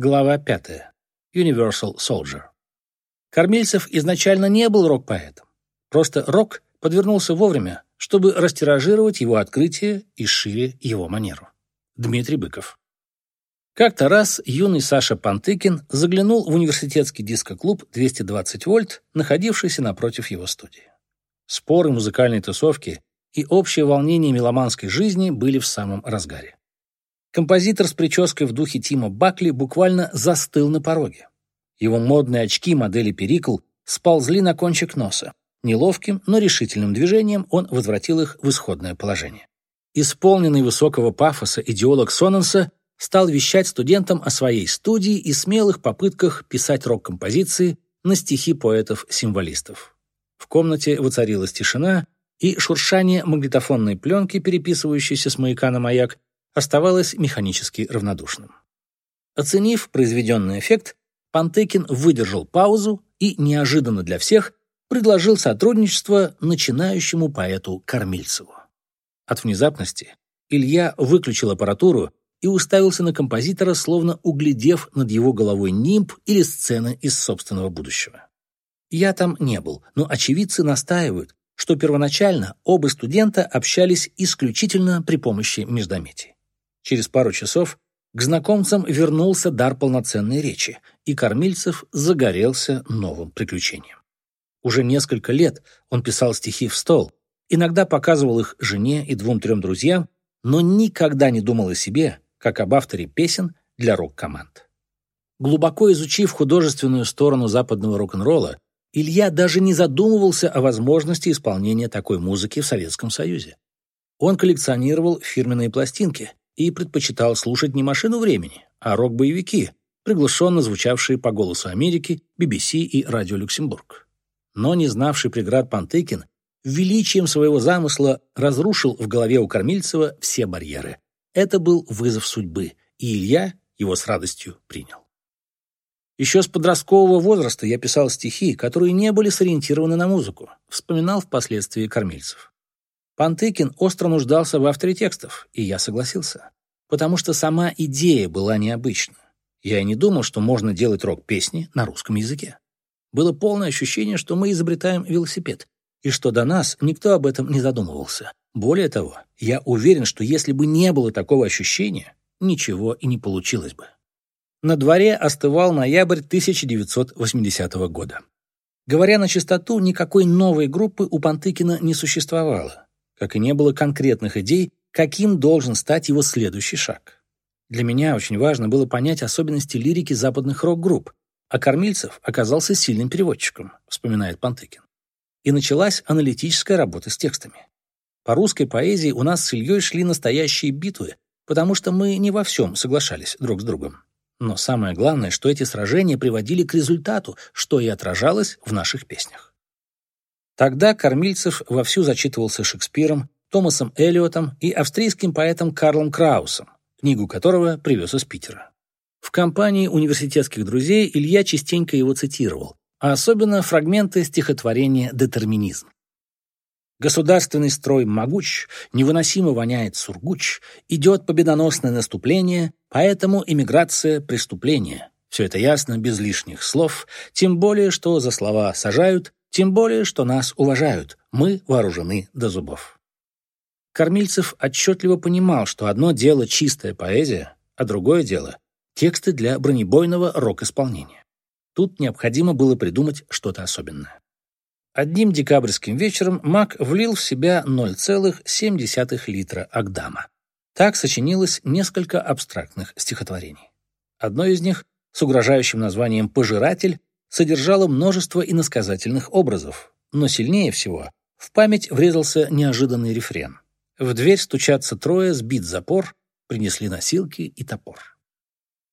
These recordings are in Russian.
Глава 5. Universal Soldier. Кормильцев изначально не был рок-поэтом. Просто рок подвернулся вовремя, чтобы растиражировать его открытие и шире его манеру. Дмитрий Быков. Как-то раз юный Саша Пантыкин заглянул в университетский диско-клуб 220 вольт, находившийся напротив его студии. Споры музыкальной тусовки и общее волнение меломанской жизни были в самом разгаре. Композитор с прической в духе Тима Бакли буквально застыл на пороге. Его модные очки модели Перикл сползли на кончик носа. Неловким, но решительным движением он возвратил их в исходное положение. Исполненный высокого пафоса идеолог Сонанса стал вещать студентам о своей студии и смелых попытках писать рок-композиции на стихи поэтов-символистов. В комнате воцарилась тишина, и шуршание магнитофонной пленки, переписывающейся с маяка на маяк, оставалось механически равнодушным. Оценив произведенный эффект, Пантекин выдержал паузу и, неожиданно для всех, предложил сотрудничество начинающему поэту Кормильцеву. От внезапности Илья выключил аппаратуру и уставился на композитора, словно углядев над его головой нимб или сцены из собственного будущего. Я там не был, но очевидцы настаивают, что первоначально оба студента общались исключительно при помощи междометий. Через пару часов к знакомцам вернулся дар полноценной речи, и Кормильцев загорелся новым приключением. Уже несколько лет он писал стихи в стол, иногда показывал их жене и двум-трем друзьям, но никогда не думал о себе, как об авторе песен для рок-команд. Глубоко изучив художественную сторону западного рок-н-ролла, Илья даже не задумывался о возможности исполнения такой музыки в Советском Союзе. Он коллекционировал фирменные пластинки и предпочитал слушать не машину времени, а рок-боевики, приглушенно звучавшие по голосу Америки, BBC и Радио Люксембург. Но не знавший преград Пантыкин величием своего замысла разрушил в голове у Кормильцева все барьеры. Это был вызов судьбы, и Илья его с радостью принял. Еще с подросткового возраста я писал стихи, которые не были сориентированы на музыку, вспоминал впоследствии Кормильцев. Пантыкин остро нуждался в авторе текстов, и я согласился, потому что сама идея была необычна. Я и не думал, что можно делать рок-песни на русском языке. Было полное ощущение, что мы изобретаем велосипед, и что до нас никто об этом не задумывался. Более того, я уверен, что если бы не было такого ощущения, ничего и не получилось бы. На дворе остывал ноябрь 1980 года. Говоря на чистоту, никакой новой группы у Пантыкина не существовало, как и не было конкретных идей, каким должен стать его следующий шаг. Для меня очень важно было понять особенности лирики западных рок-групп, а Кормильцев оказался сильным переводчиком, вспоминает Пантыкин. И началась аналитическая работа с текстами. По русской поэзии у нас с Ильей шли настоящие битвы, потому что мы не во всем соглашались друг с другом. Но самое главное, что эти сражения приводили к результату, что и отражалось в наших песнях. Тогда Кормильцев вовсю зачитывался Шекспиром, Томасом Эллиотом и австрийским поэтом Карлом Краусом, книгу которого привез из Питера. В компании университетских друзей Илья частенько его цитировал, а особенно фрагменты стихотворения «Детерминизм». Государственный строй могуч, невыносимо воняет сургуч, идет победоносное наступление, поэтому иммиграция – преступление. Все это ясно, без лишних слов, тем более, что за слова сажают, тем более, что нас уважают, мы вооружены до зубов. Кормильцев отчетливо понимал, что одно дело чистая поэзия, а другое дело – тексты для бронебойного рок-исполнения. Тут необходимо было придумать что-то особенное. Одним декабрьским вечером Мак влил в себя 0,7 литра Агдама. Так сочинилось несколько абстрактных стихотворений. Одно из них, с угрожающим названием «Пожиратель», содержало множество иносказательных образов, но сильнее всего в память врезался неожиданный рефрен. В дверь стучатся трое, сбит запор, принесли носилки и топор.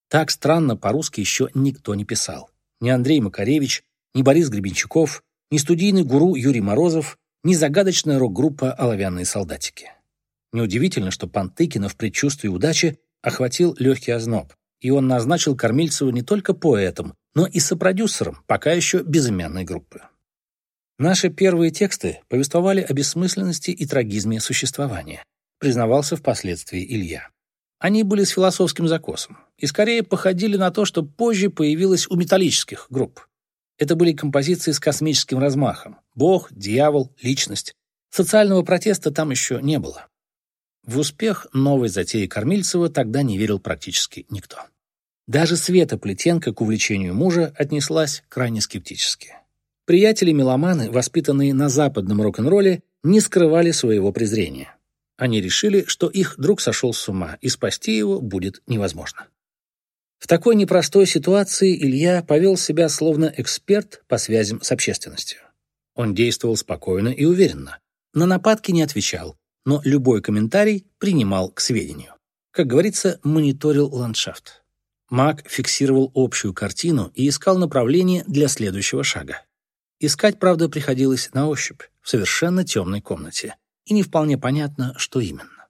Так странно по-русски еще никто не писал. Ни Андрей Макаревич, ни Борис Гребенщиков, ни студийный гуру Юрий Морозов, ни загадочная рок-группа «Оловянные солдатики». Неудивительно, что Пантыкина в предчувствии удачи охватил легкий озноб, и он назначил Кормильцева не только поэтом, но и сопродюсером пока еще безымянной группы. Наши первые тексты повествовали о бессмысленности и трагизме существования, признавался впоследствии Илья. Они были с философским закосом. и скорее походили на то, что позже появилось у металлических групп. Это были композиции с космическим размахом. Бог, дьявол, личность. Социального протеста там еще не было. В успех новой затеи Кормильцева тогда не верил практически никто. Даже Света Плетенко к увлечению мужа отнеслась крайне скептически. Приятели-меломаны, воспитанные на западном рок-н-ролле, не скрывали своего презрения. Они решили, что их друг сошел с ума, и спасти его будет невозможно. В такой непростой ситуации Илья повел себя словно эксперт по связям с общественностью. Он действовал спокойно и уверенно. На нападки не отвечал, но любой комментарий принимал к сведению. Как говорится, мониторил ландшафт. Маг фиксировал общую картину и искал направление для следующего шага. Искать, правда, приходилось на ощупь, в совершенно темной комнате, и не вполне понятно, что именно.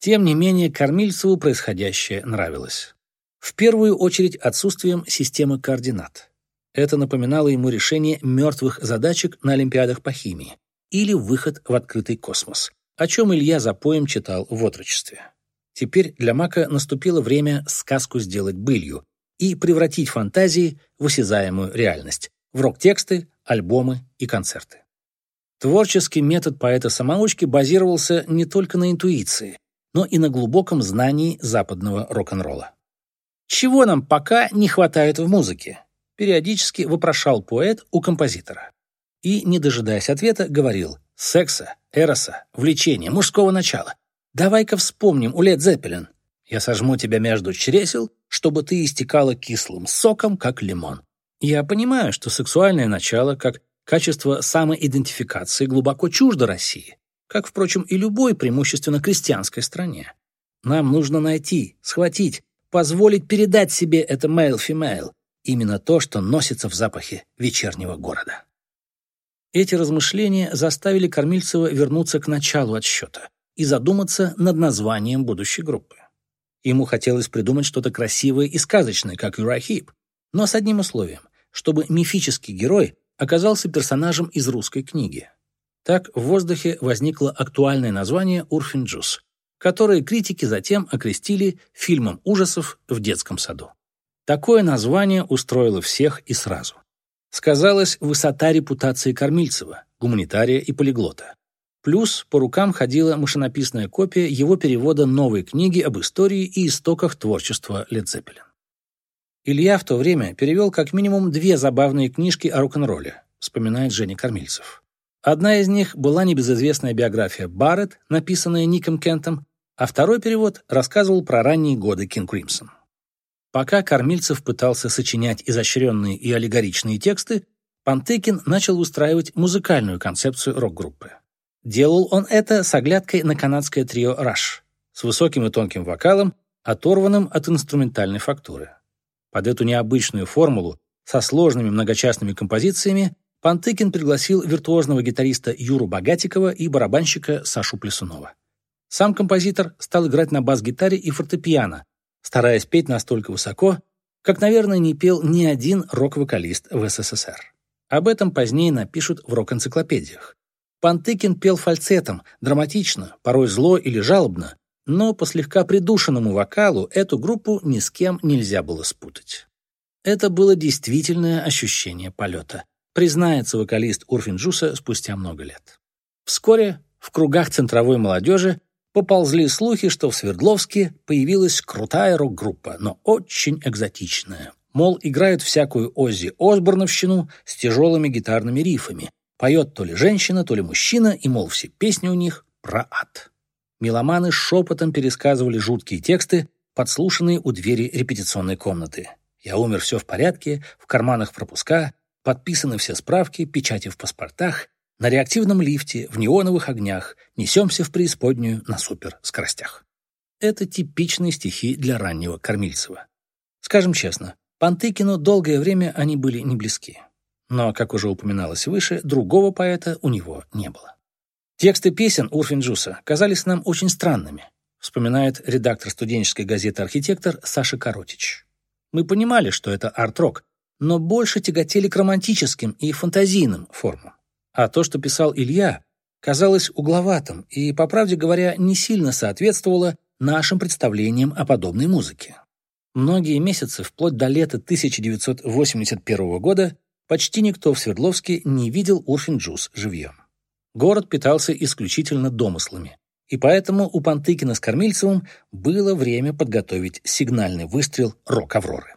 Тем не менее, Кормильцеву происходящее нравилось. В первую очередь отсутствием системы координат. Это напоминало ему решение мертвых задачек на Олимпиадах по химии или выход в открытый космос, о чем Илья за поем читал в отрочестве. Теперь для Мака наступило время сказку сделать былью и превратить фантазии в осязаемую реальность, в рок-тексты, альбомы и концерты. Творческий метод поэта-самоучки базировался не только на интуиции, но и на глубоком знании западного рок-н-ролла. «Чего нам пока не хватает в музыке?» периодически вопрошал поэт у композитора. И, не дожидаясь ответа, говорил «секса, эроса, влечения, мужского начала. Давай-ка вспомним у Лед Зеппелин. Я сожму тебя между чресел, чтобы ты истекала кислым соком, как лимон. Я понимаю, что сексуальное начало, как качество самоидентификации, глубоко чуждо России, как, впрочем, и любой преимущественно крестьянской стране. Нам нужно найти, схватить, позволить передать себе это male-female, именно то, что носится в запахе вечернего города. Эти размышления заставили Кормильцева вернуться к началу отсчета и задуматься над названием будущей группы. Ему хотелось придумать что-то красивое и сказочное, как Юрахип, но с одним условием чтобы мифический герой оказался персонажем из русской книги. Так в воздухе возникло актуальное название «Урфинджус», которое критики затем окрестили фильмом ужасов в детском саду. Такое название устроило всех и сразу. Сказалась высота репутации Кормильцева, гуманитария и полиглота. Плюс по рукам ходила машинописная копия его перевода новой книги об истории и истоках творчества Ледзеппелин. Илья в то время перевел как минимум две забавные книжки о рок-н-ролле, вспоминает Женя Кормильцев. Одна из них была небезызвестная биография Барретт, написанная Ником Кентом, а второй перевод рассказывал про ранние годы Кинг Кримсон. Пока Кормильцев пытался сочинять изощренные и аллегоричные тексты, Пантыкин начал устраивать музыкальную концепцию рок-группы. Делал он это с оглядкой на канадское трио «Раш», с высоким и тонким вокалом, оторванным от инструментальной фактуры. Под эту необычную формулу со сложными многочастными композициями Пантыкин пригласил виртуозного гитариста Юру Богатикова и барабанщика Сашу Плесунова. Сам композитор стал играть на бас-гитаре и фортепиано, стараясь петь настолько высоко, как, наверное, не пел ни один рок-вокалист в СССР. Об этом позднее напишут в рок-энциклопедиях. Пантыкин пел фальцетом, драматично, порой зло или жалобно, но по слегка придушенному вокалу эту группу ни с кем нельзя было спутать. Это было действительное ощущение полета, признается вокалист Урфинджуса спустя много лет. Вскоре в кругах центровой молодежи поползли слухи, что в Свердловске появилась крутая рок-группа, но очень экзотичная. Мол, играют всякую Оззи Осборновщину с тяжелыми гитарными рифами. Поет то ли женщина, то ли мужчина, и, мол, все песни у них про ад. Меломаны шепотом пересказывали жуткие тексты, подслушанные у двери репетиционной комнаты. «Я умер, все в порядке», в карманах пропуска, подписаны все справки, печати в паспортах, на реактивном лифте, в неоновых огнях, несемся в преисподнюю на суперскоростях. Это типичные стихи для раннего Кормильцева. Скажем честно, Пантыкину долгое время они были не близки. Но, как уже упоминалось выше, другого поэта у него не было. Тексты песен Урфинджуса казались нам очень странными, вспоминает редактор студенческой газеты «Архитектор» Саша Коротич. Мы понимали, что это арт-рок, но больше тяготели к романтическим и фантазийным формам. А то, что писал Илья, казалось угловатым и, по правде говоря, не сильно соответствовало нашим представлениям о подобной музыке. Многие месяцы, вплоть до лета 1981 года, почти никто в Свердловске не видел Урфин-Джус живьем. Город питался исключительно домыслами. И поэтому у Пантыкина с Кормильцевым было время подготовить сигнальный выстрел «Рок-Авроры».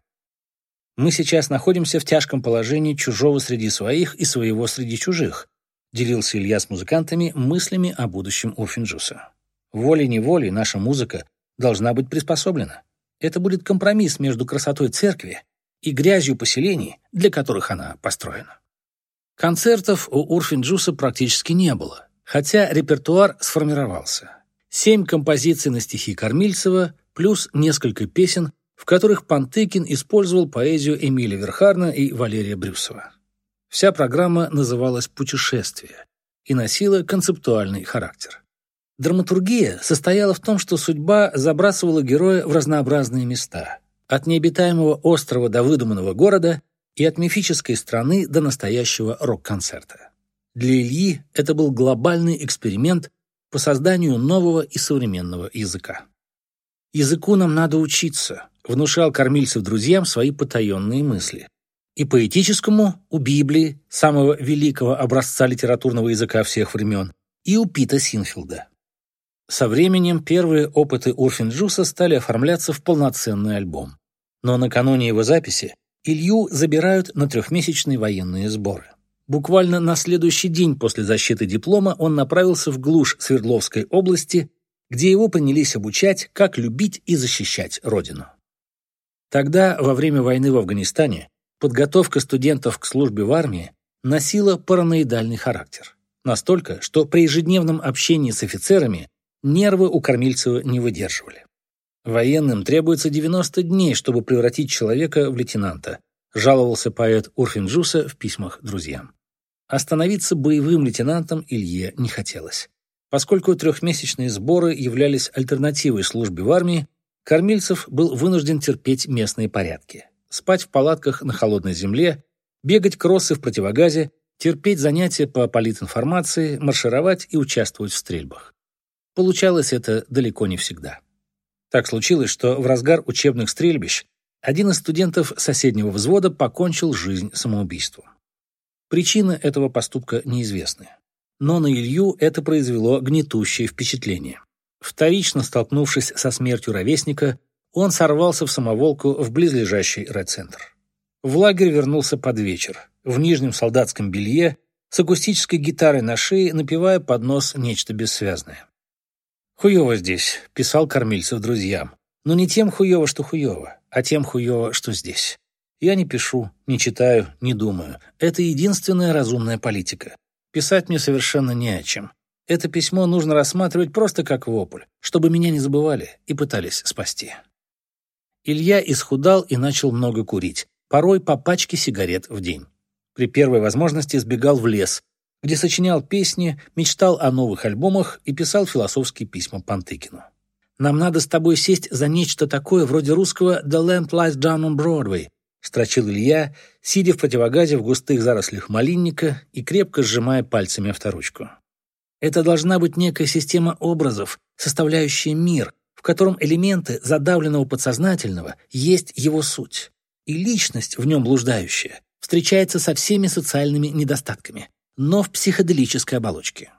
Мы сейчас находимся в тяжком положении чужого среди своих и своего среди чужих, делился Илья с музыкантами мыслями о будущем Урфинджуса. Волей-неволей наша музыка должна быть приспособлена. Это будет компромисс между красотой церкви и грязью поселений, для которых она построена. Концертов у Урфинджуса практически не было, хотя репертуар сформировался. Семь композиций на стихи Кормильцева плюс несколько песен, в которых Пантыкин использовал поэзию Эмиля Верхарна и Валерия Брюсова. Вся программа называлась «Путешествие» и носила концептуальный характер. Драматургия состояла в том, что судьба забрасывала героя в разнообразные места, от необитаемого острова до выдуманного города и от мифической страны до настоящего рок-концерта. Для Ильи это был глобальный эксперимент по созданию нового и современного языка. «Языку нам надо учиться», — внушал Кормильцев друзьям свои потаенные мысли. И поэтическому у Библии, самого великого образца литературного языка всех времен, и у Пита Синфилда. Со временем первые опыты Урфинджуса стали оформляться в полноценный альбом. Но накануне его записи Илью забирают на трехмесячные военные сборы. Буквально на следующий день после защиты диплома он направился в глушь Свердловской области, где его принялись обучать, как любить и защищать родину. Тогда, во время войны в Афганистане, подготовка студентов к службе в армии носила параноидальный характер. Настолько, что при ежедневном общении с офицерами нервы у Кормильцева не выдерживали. Военным требуется 90 дней, чтобы превратить человека в лейтенанта, жаловался поэт Урфинджуса в письмах друзьям. Остановиться боевым лейтенантом Илье не хотелось. Поскольку трехмесячные сборы являлись альтернативой службе в армии, Кормильцев был вынужден терпеть местные порядки. Спать в палатках на холодной земле, бегать кроссы в противогазе, терпеть занятия по политинформации, маршировать и участвовать в стрельбах. Получалось это далеко не всегда. Так случилось, что в разгар учебных стрельбищ один из студентов соседнего взвода покончил жизнь самоубийством. Причина этого поступка неизвестны. Но на Илью это произвело гнетущее впечатление. Вторично столкнувшись со смертью ровесника, он сорвался в самоволку в близлежащий райцентр. В лагерь вернулся под вечер, в нижнем солдатском белье, с акустической гитарой на шее, напевая под нос нечто бессвязное. «Хуёво здесь», — писал Кормильцев друзьям. «Но не тем хуёво, что хуёво, а тем хуёво, что здесь. Я не пишу, не читаю, не думаю. Это единственная разумная политика. Писать мне совершенно не о чем. Это письмо нужно рассматривать просто как вопль, чтобы меня не забывали и пытались спасти». Илья исхудал и начал много курить, порой по пачке сигарет в день. При первой возможности сбегал в лес, где сочинял песни, мечтал о новых альбомах и писал философские письма Пантыкину. «Нам надо с тобой сесть за нечто такое, вроде русского «The Lamp Lies Down on Broadway», строчил Илья, сидя в противогазе в густых зарослях малинника и крепко сжимая пальцами авторучку. Это должна быть некая система образов, составляющая мир, в котором элементы задавленного подсознательного есть его суть. И личность, в нем блуждающая, встречается со всеми социальными недостатками, но в психоделической оболочке.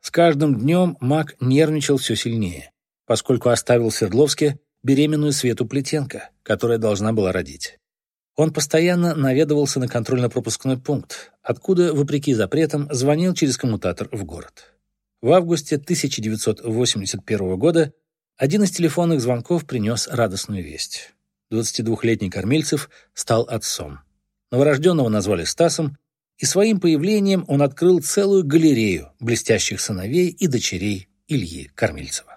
С каждым днем маг нервничал все сильнее, поскольку оставил в Свердловске беременную Свету Плетенко, которая должна была родить. Он постоянно наведывался на контрольно-пропускной пункт, откуда, вопреки запретам, звонил через коммутатор в город. В августе 1981 года один из телефонных звонков принес радостную весть. 22-летний Кормильцев стал отцом. Новорожденного назвали Стасом, и своим появлением он открыл целую галерею блестящих сыновей и дочерей Ильи Кормильцева.